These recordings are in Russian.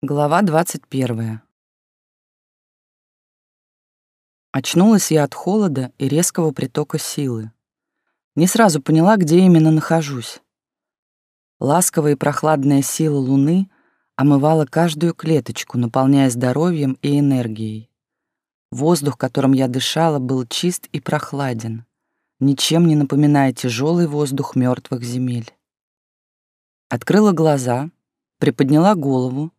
Глава 21. Очнулась я от холода и резкого притока силы. Не сразу поняла, где именно нахожусь. Ласковая и прохладная сила луны омывала каждую клеточку, наполняя здоровьем и энергией. Воздух, которым я дышала, был чист и прохладен, ничем не напоминая тяжелый воздух мертвых земель. Открыла глаза, приподняла голову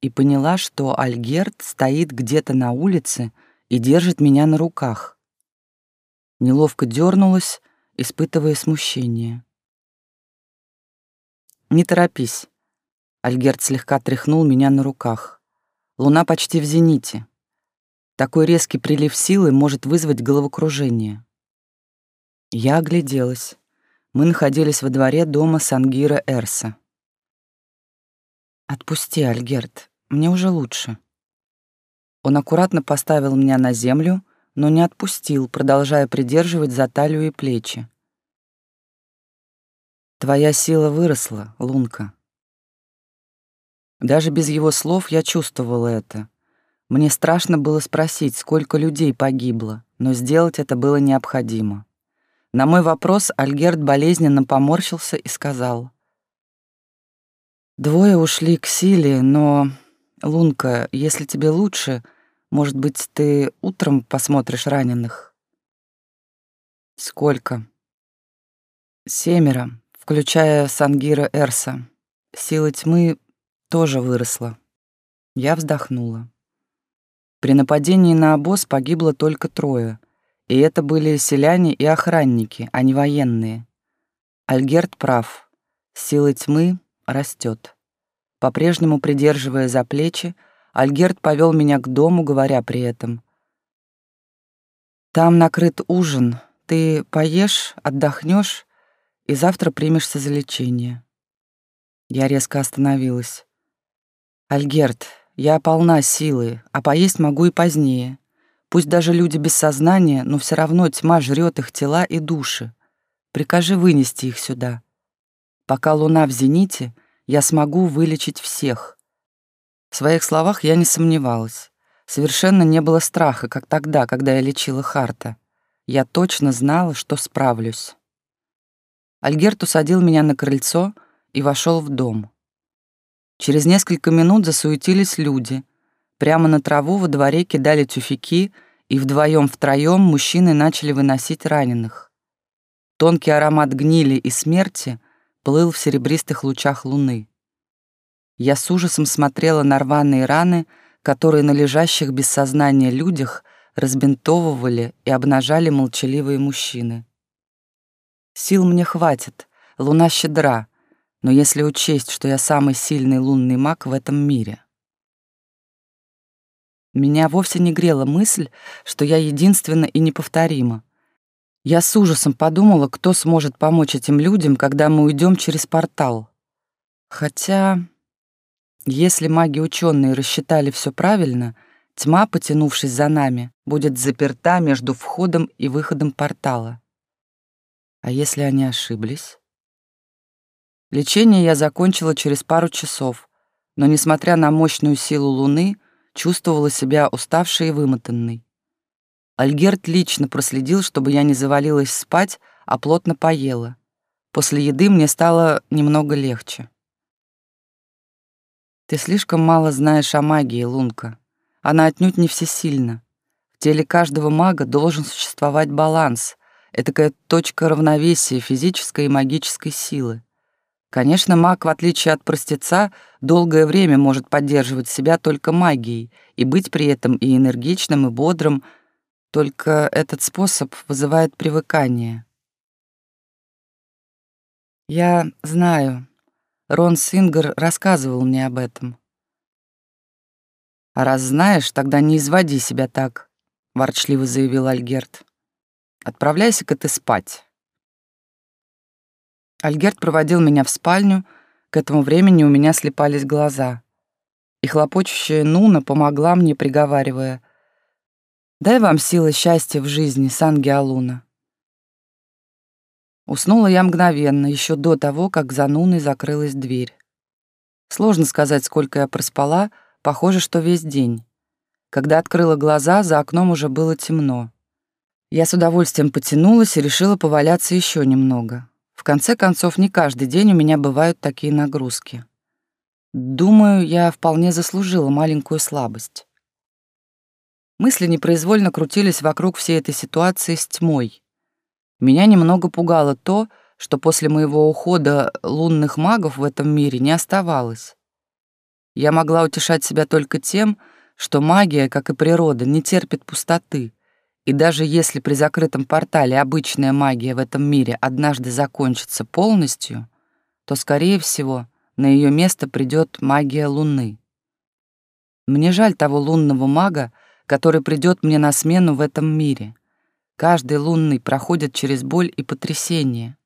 и поняла, что Альгерт стоит где-то на улице и держит меня на руках. Неловко дернулась, испытывая смущение. «Не торопись», — Альгерт слегка тряхнул меня на руках. «Луна почти в зените. Такой резкий прилив силы может вызвать головокружение». Я огляделась. Мы находились во дворе дома Сангира Эрса. «Отпусти, Альгерт, мне уже лучше». Он аккуратно поставил меня на землю, но не отпустил, продолжая придерживать за талию и плечи. «Твоя сила выросла, Лунка». Даже без его слов я чувствовала это. Мне страшно было спросить, сколько людей погибло, но сделать это было необходимо. На мой вопрос Альгерт болезненно поморщился и сказал. «Двое ушли к силе, но Лунка, если тебе лучше, может быть, ты утром посмотришь раненых? Сколько? Семеро, включая Сангира Эрса. Сила тьмы тоже выросла. Я вздохнула. При нападении на обоз погибло только трое, и это были селяне и охранники, а не военные. Альгерт прав. Сила тьмы растет. По-прежнему придерживая за плечи, Альгерт повел меня к дому, говоря при этом. «Там накрыт ужин. Ты поешь, отдохнешь, и завтра примешься за лечение». Я резко остановилась. «Альгерт, я полна силы, а поесть могу и позднее. Пусть даже люди без сознания, но все равно тьма жрет их тела и души. Прикажи вынести их сюда. Пока луна в зените — я смогу вылечить всех. В своих словах я не сомневалась. Совершенно не было страха, как тогда, когда я лечила Харта. Я точно знала, что справлюсь. Альгерт усадил меня на крыльцо и вошел в дом. Через несколько минут засуетились люди. Прямо на траву во дворе кидали тюфяки, и вдвоем-втроем мужчины начали выносить раненых. Тонкий аромат гнили и смерти плыл в серебристых лучах луны. Я с ужасом смотрела на рваные раны, которые на лежащих без сознания людях разбинтовывали и обнажали молчаливые мужчины. Сил мне хватит, луна щедра, но если учесть, что я самый сильный лунный маг в этом мире. Меня вовсе не грела мысль, что я единственна и неповторима, я с ужасом подумала, кто сможет помочь этим людям, когда мы уйдем через портал. Хотя, если маги-ученые рассчитали все правильно, тьма, потянувшись за нами, будет заперта между входом и выходом портала. А если они ошиблись? Лечение я закончила через пару часов, но, несмотря на мощную силу Луны, чувствовала себя уставшей и вымотанной. Альгерт лично проследил, чтобы я не завалилась спать, а плотно поела. После еды мне стало немного легче. Ты слишком мало знаешь о магии, Лунка. Она отнюдь не всесильна. В теле каждого мага должен существовать баланс, этакая точка равновесия физической и магической силы. Конечно, маг, в отличие от простеца, долгое время может поддерживать себя только магией и быть при этом и энергичным, и бодрым, только этот способ вызывает привыкание. Я знаю. Рон Сингер рассказывал мне об этом. А раз знаешь, тогда не изводи себя так, ворчливо заявил Альгерт. Отправляйся-ка ты спать. Альгерт проводил меня в спальню, к этому времени у меня слепались глаза. И хлопочущая Нуна помогла мне, приговаривая, Дай вам силы счастья в жизни, Сан-Геалуна. Уснула я мгновенно, еще до того, как за Нуной закрылась дверь. Сложно сказать, сколько я проспала, похоже, что весь день. Когда открыла глаза, за окном уже было темно. Я с удовольствием потянулась и решила поваляться еще немного. В конце концов, не каждый день у меня бывают такие нагрузки. Думаю, я вполне заслужила маленькую слабость. Мысли непроизвольно крутились вокруг всей этой ситуации с тьмой. Меня немного пугало то, что после моего ухода лунных магов в этом мире не оставалось. Я могла утешать себя только тем, что магия, как и природа, не терпит пустоты, и даже если при закрытом портале обычная магия в этом мире однажды закончится полностью, то, скорее всего, на ее место придет магия Луны. Мне жаль того лунного мага, который придет мне на смену в этом мире. Каждый лунный проходит через боль и потрясение.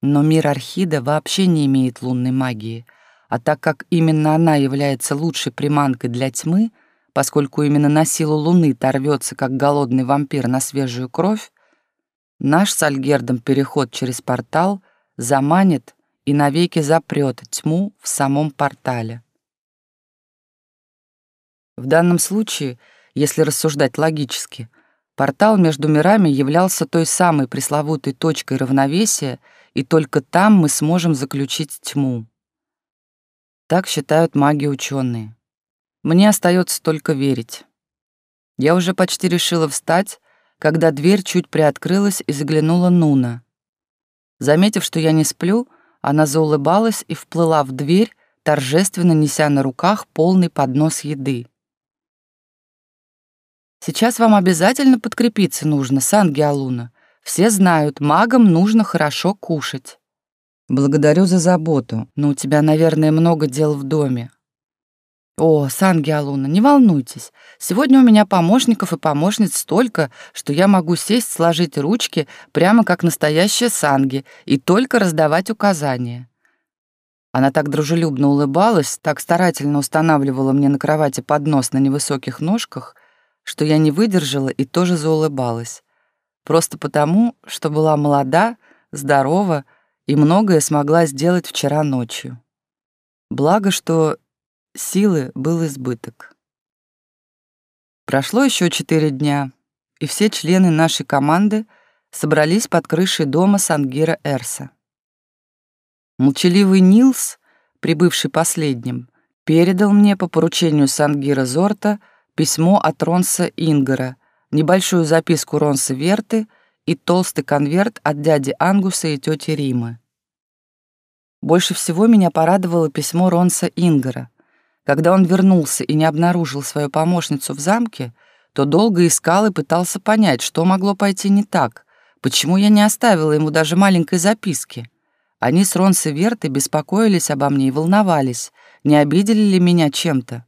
Но мир Архида вообще не имеет лунной магии, а так как именно она является лучшей приманкой для тьмы, поскольку именно на силу Луны торвется, как голодный вампир на свежую кровь, наш с Альгердом переход через портал заманит и навеки запрет тьму в самом портале. В данном случае, если рассуждать логически, портал между мирами являлся той самой пресловутой точкой равновесия, и только там мы сможем заключить тьму. Так считают маги-ученые. Мне остается только верить. Я уже почти решила встать, когда дверь чуть приоткрылась и заглянула Нуна. Заметив, что я не сплю, она заулыбалась и вплыла в дверь, торжественно неся на руках полный поднос еды. «Сейчас вам обязательно подкрепиться нужно, Сан-Геолуна. Все знают, магам нужно хорошо кушать. Благодарю за заботу, но у тебя, наверное, много дел в доме. О, Сан-Геолуна, не волнуйтесь. Сегодня у меня помощников и помощниц столько, что я могу сесть, сложить ручки, прямо как настоящая Санги, и только раздавать указания. Она так дружелюбно улыбалась, так старательно устанавливала мне на кровати поднос на невысоких ножках, что я не выдержала и тоже заулыбалась. Просто потому, что была молода, здорова и многое смогла сделать вчера ночью. Благо, что силы был избыток. Прошло еще четыре дня, и все члены нашей команды собрались под крышей дома Сангира Эрса. Молчаливый Нилс, прибывший последним, передал мне по поручению Сангира Зорта письмо от Ронса Ингара — небольшую записку Ронса Верты и толстый конверт от дяди Ангуса и тети Римы. Больше всего меня порадовало письмо Ронса Ингара. Когда он вернулся и не обнаружил свою помощницу в замке, то долго искал и пытался понять, что могло пойти не так, почему я не оставила ему даже маленькой записки. Они с Ронсой Вертой беспокоились обо мне и волновались, не обидели ли меня чем-то.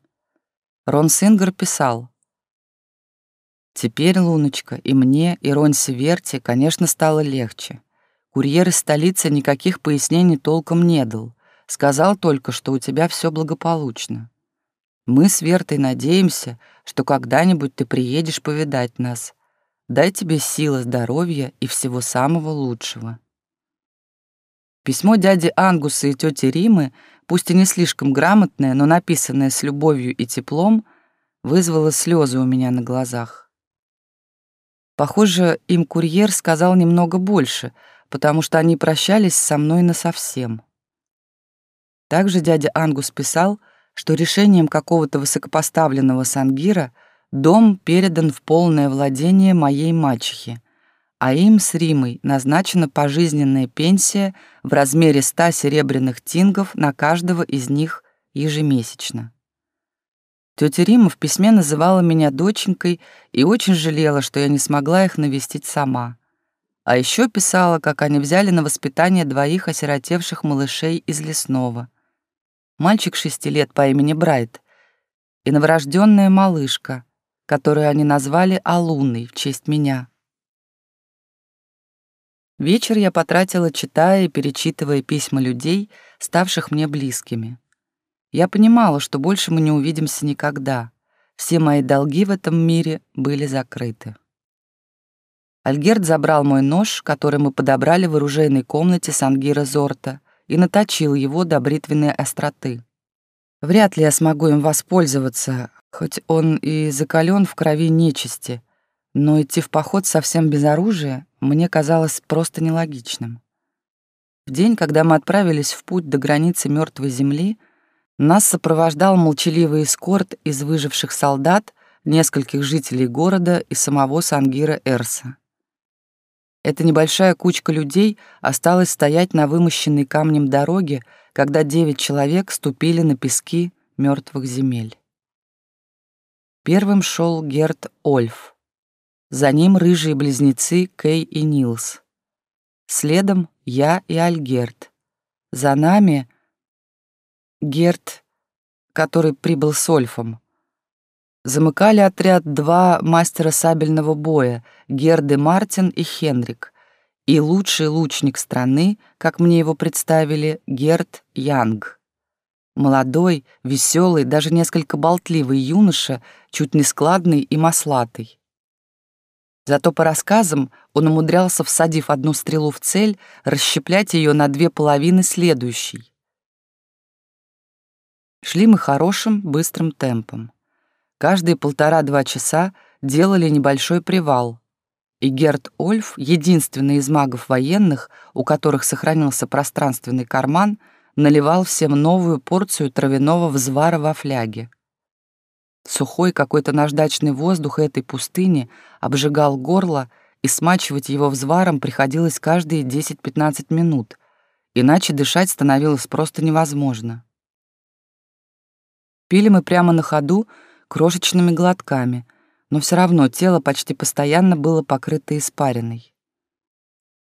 Рон Сингер писал — Теперь, Луночка, и мне, и Ронсе Верте, конечно, стало легче. Курьер из столицы никаких пояснений толком не дал. Сказал только, что у тебя все благополучно. Мы с Вертой надеемся, что когда-нибудь ты приедешь повидать нас. Дай тебе силы, здоровья и всего самого лучшего. Письмо дяди Ангуса и тети Римы, пусть и не слишком грамотное, но написанное с любовью и теплом, вызвало слезы у меня на глазах. Похоже, им курьер сказал немного больше, потому что они прощались со мной насовсем. Также дядя Ангус писал, что решением какого-то высокопоставленного сангира дом передан в полное владение моей мачехи, а им с Римой назначена пожизненная пенсия в размере ста серебряных тингов на каждого из них ежемесячно. Тетя Рима в письме называла меня доченькой и очень жалела, что я не смогла их навестить сама. А еще писала, как они взяли на воспитание двоих осиротевших малышей из лесного. Мальчик шести лет по имени Брайт и новорожденная малышка, которую они назвали Алуной в честь меня. Вечер я потратила, читая и перечитывая письма людей, ставших мне близкими. Я понимала, что больше мы не увидимся никогда. Все мои долги в этом мире были закрыты. Альгерт забрал мой нож, который мы подобрали в оружейной комнате Сангира Зорта, и наточил его до бритвенной остроты. Вряд ли я смогу им воспользоваться, хоть он и закален в крови нечисти, но идти в поход совсем без оружия мне казалось просто нелогичным. В день, когда мы отправились в путь до границы мертвой земли, нас сопровождал молчаливый эскорт из выживших солдат, нескольких жителей города и самого Сангира Эрса. Эта небольшая кучка людей осталась стоять на вымощенной камнем дороге, когда девять человек ступили на пески мертвых земель. Первым шел Герт Ольф. За ним рыжие близнецы Кей и Нилс. Следом я и Альгерт. За нами Герт, который прибыл с Ольфом. Замыкали отряд два мастера сабельного боя — Герды Мартин и Хенрик, и лучший лучник страны, как мне его представили, Герт Янг. Молодой, веселый, даже несколько болтливый юноша, чуть не складный и маслатый. Зато по рассказам он умудрялся, всадив одну стрелу в цель, расщеплять ее на две половины следующей. Шли мы хорошим, быстрым темпом. Каждые полтора-два часа делали небольшой привал, и Герт Ольф, единственный из магов военных, у которых сохранился пространственный карман — наливал всем новую порцию травяного взвара во фляге. Сухой какой-то наждачный воздух этой пустыни обжигал горло, и смачивать его взваром приходилось каждые 10-15 минут, иначе дышать становилось просто невозможно. Пили мы прямо на ходу, крошечными глотками, но все равно тело почти постоянно было покрыто испариной.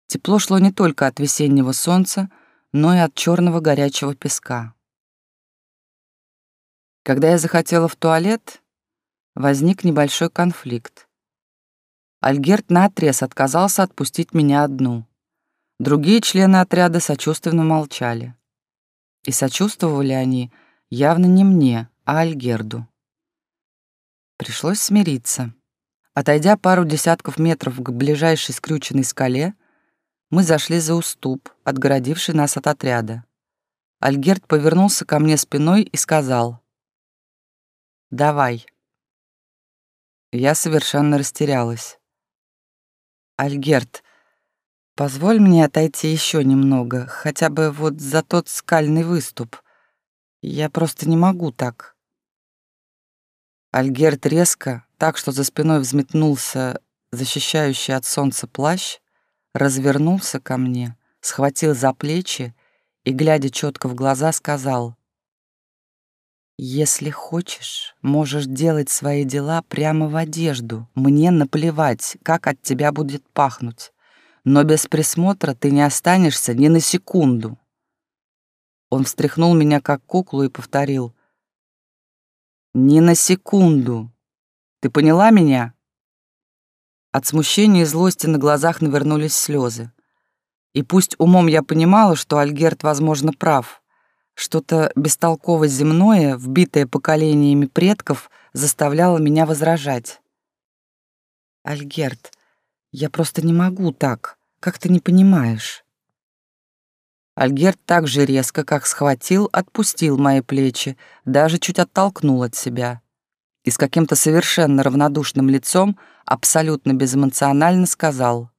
Тепло шло не только от весеннего солнца, но и от черного горячего песка. Когда я захотела в туалет, возник небольшой конфликт. Альгерт наотрез отказался отпустить меня одну. Другие члены отряда сочувственно молчали. И сочувствовали они явно не мне, а Альгерду. Пришлось смириться. Отойдя пару десятков метров к ближайшей скрюченной скале, мы зашли за уступ, отгородивший нас от отряда. Альгерт повернулся ко мне спиной и сказал «Давай». Я совершенно растерялась. «Альгерт, позволь мне отойти еще немного, хотя бы вот за тот скальный выступ. Я просто не могу так». Альгерт резко, так что за спиной взметнулся защищающий от солнца плащ, развернулся ко мне, схватил за плечи и, глядя четко в глаза, сказал, «Если хочешь, можешь делать свои дела прямо в одежду. Мне наплевать, как от тебя будет пахнуть. Но без присмотра ты не останешься ни на секунду». Он встряхнул меня как куклу и повторил, «Ни на секунду. Ты поняла меня?» От смущения и злости на глазах навернулись слезы. И пусть умом я понимала, что Альгерт, возможно, прав, что-то бестолково земное, вбитое поколениями предков, заставляло меня возражать. «Альгерт, я просто не могу так, как ты не понимаешь». Альгерт так же резко, как схватил, отпустил мои плечи, даже чуть оттолкнул от себя и с каким-то совершенно равнодушным лицом абсолютно безэмоционально сказал.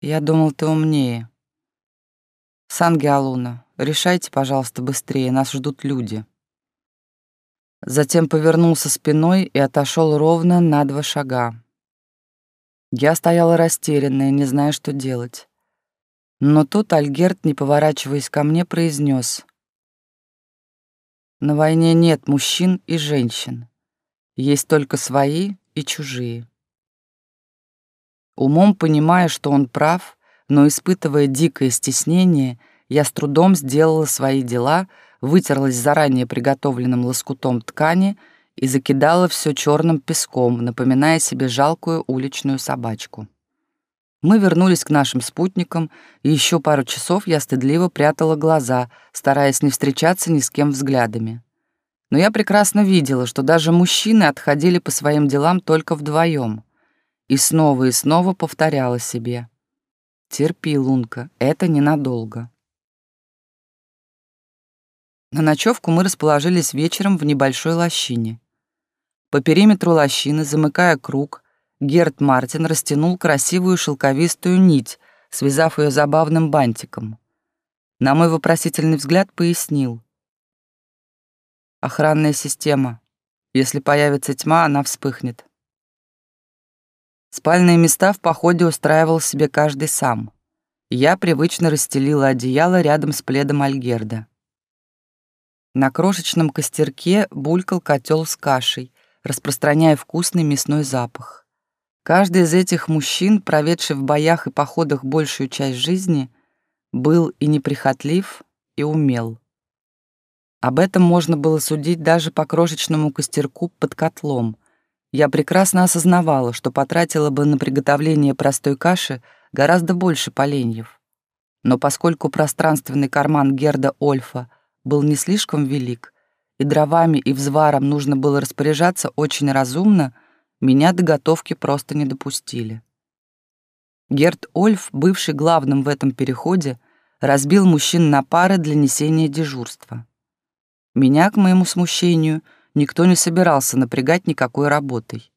«Я думал, ты умнее. Сангиалуна, решайте, пожалуйста, быстрее, нас ждут люди». Затем повернулся спиной и отошел ровно на два шага. Я стояла растерянная, не зная, что делать. Но тут Альгерт, не поворачиваясь ко мне, произнес: на войне нет мужчин и женщин. Есть только свои и чужие. Умом понимая, что он прав, но испытывая дикое стеснение, я с трудом сделала свои дела, вытерлась заранее приготовленным лоскутом ткани и закидала все черным песком, напоминая себе жалкую уличную собачку. Мы вернулись к нашим спутникам, и еще пару часов я стыдливо прятала глаза, стараясь не встречаться ни с кем взглядами. Но я прекрасно видела, что даже мужчины отходили по своим делам только вдвоем. И снова и снова повторяла себе. «Терпи, Лунка, это ненадолго». На ночевку мы расположились вечером в небольшой лощине. По периметру лощины, замыкая круг, Герт Мартин растянул красивую шелковистую нить, связав ее забавным бантиком. На мой вопросительный взгляд пояснил. Охранная система. Если появится тьма, она вспыхнет. Спальные места в походе устраивал себе каждый сам. Я привычно расстелила одеяло рядом с пледом Альгерда. На крошечном костерке булькал котел с кашей, распространяя вкусный мясной запах. Каждый из этих мужчин, проведший в боях и походах большую часть жизни, был и неприхотлив, и умел. Об этом можно было судить даже по крошечному костерку под котлом. Я прекрасно осознавала, что потратила бы на приготовление простой каши гораздо больше поленьев. Но поскольку пространственный карман Герда Ольфа был не слишком велик, и дровами и взваром нужно было распоряжаться очень разумно, меня до готовки просто не допустили. Герд Ольф, бывший главным в этом переходе, разбил мужчин на пары для несения дежурства. Меня, к моему смущению, никто не собирался напрягать никакой работой.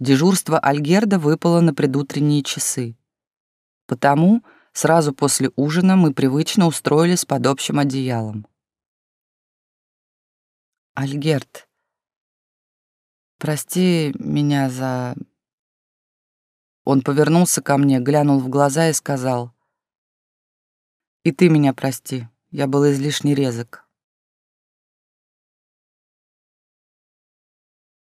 Дежурство Альгерда выпало на предутренние часы. Потому сразу после ужина мы привычно устроились под общим одеялом. Альгерт, прости меня за... Он повернулся ко мне, глянул в глаза и сказал, «И ты меня прости, я был излишне резок».